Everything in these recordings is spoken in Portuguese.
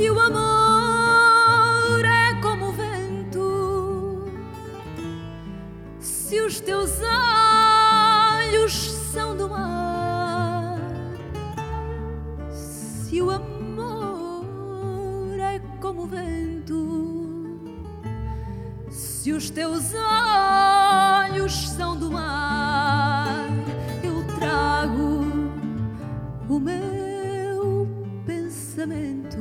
Se o amor se os teus olhos são do mar, se o amor é como o vento, se os teus olhos são do mar, eu trago o meu pensamento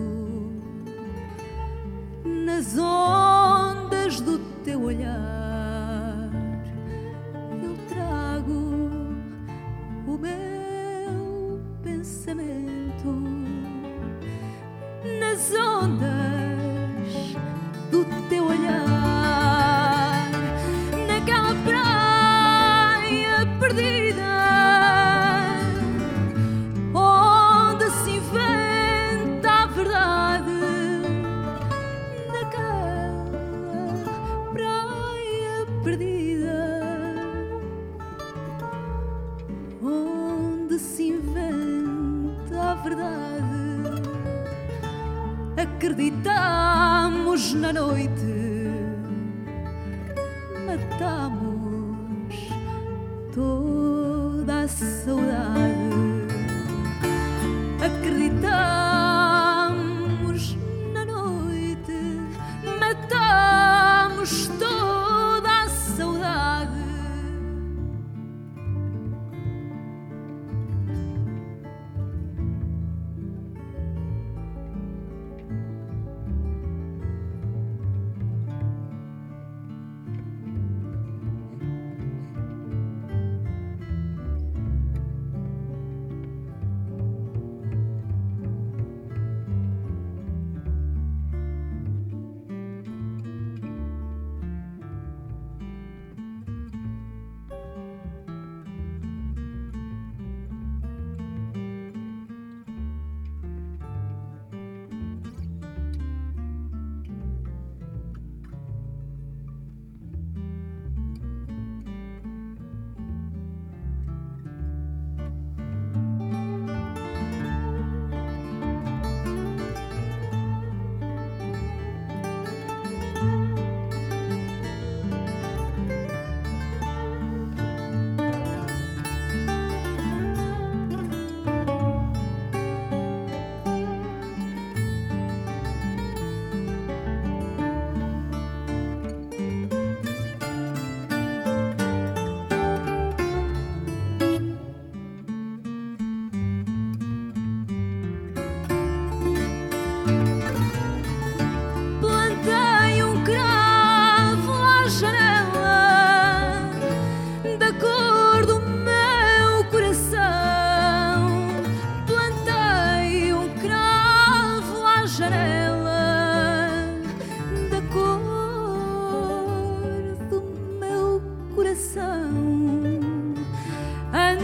nas ondas do teu olhar. Perdida onde se inventa a verdade. Acreditamos na noite matamos toda a saudade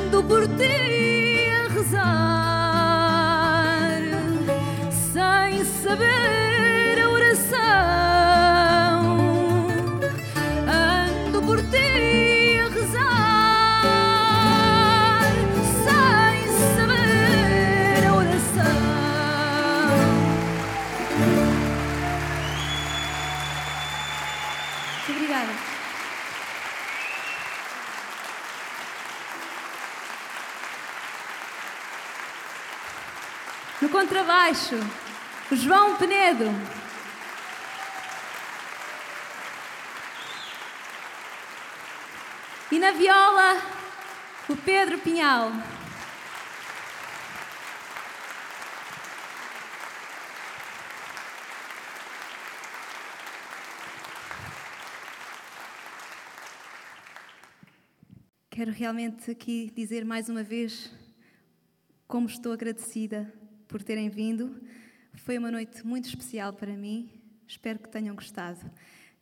Ando por ti a rezar sem saber a oração. Ando por ti a rezar sem saber a oração. Obrigada. No contrabaixo, o João Penedo. E na viola, o Pedro Pinhal. Quero realmente aqui dizer mais uma vez como estou agradecida por terem vindo. Foi uma noite muito especial para mim. Espero que tenham gostado.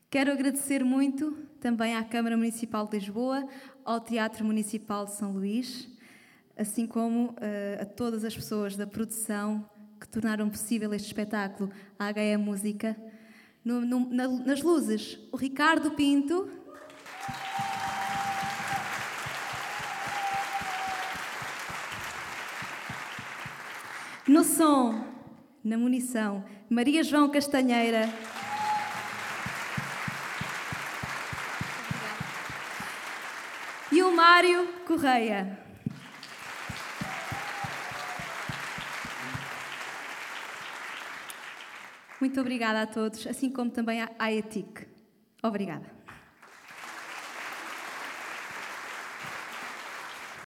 Quero agradecer muito também à Câmara Municipal de Lisboa, ao Teatro Municipal de São Luís, assim como uh, a todas as pessoas da produção que tornaram possível este espetáculo, a HE Música. No, no, na, nas luzes, o Ricardo Pinto. No som, na munição, Maria João Castanheira. E o Mário Correia. Muito obrigada a todos, assim como também à ETIC. Obrigada.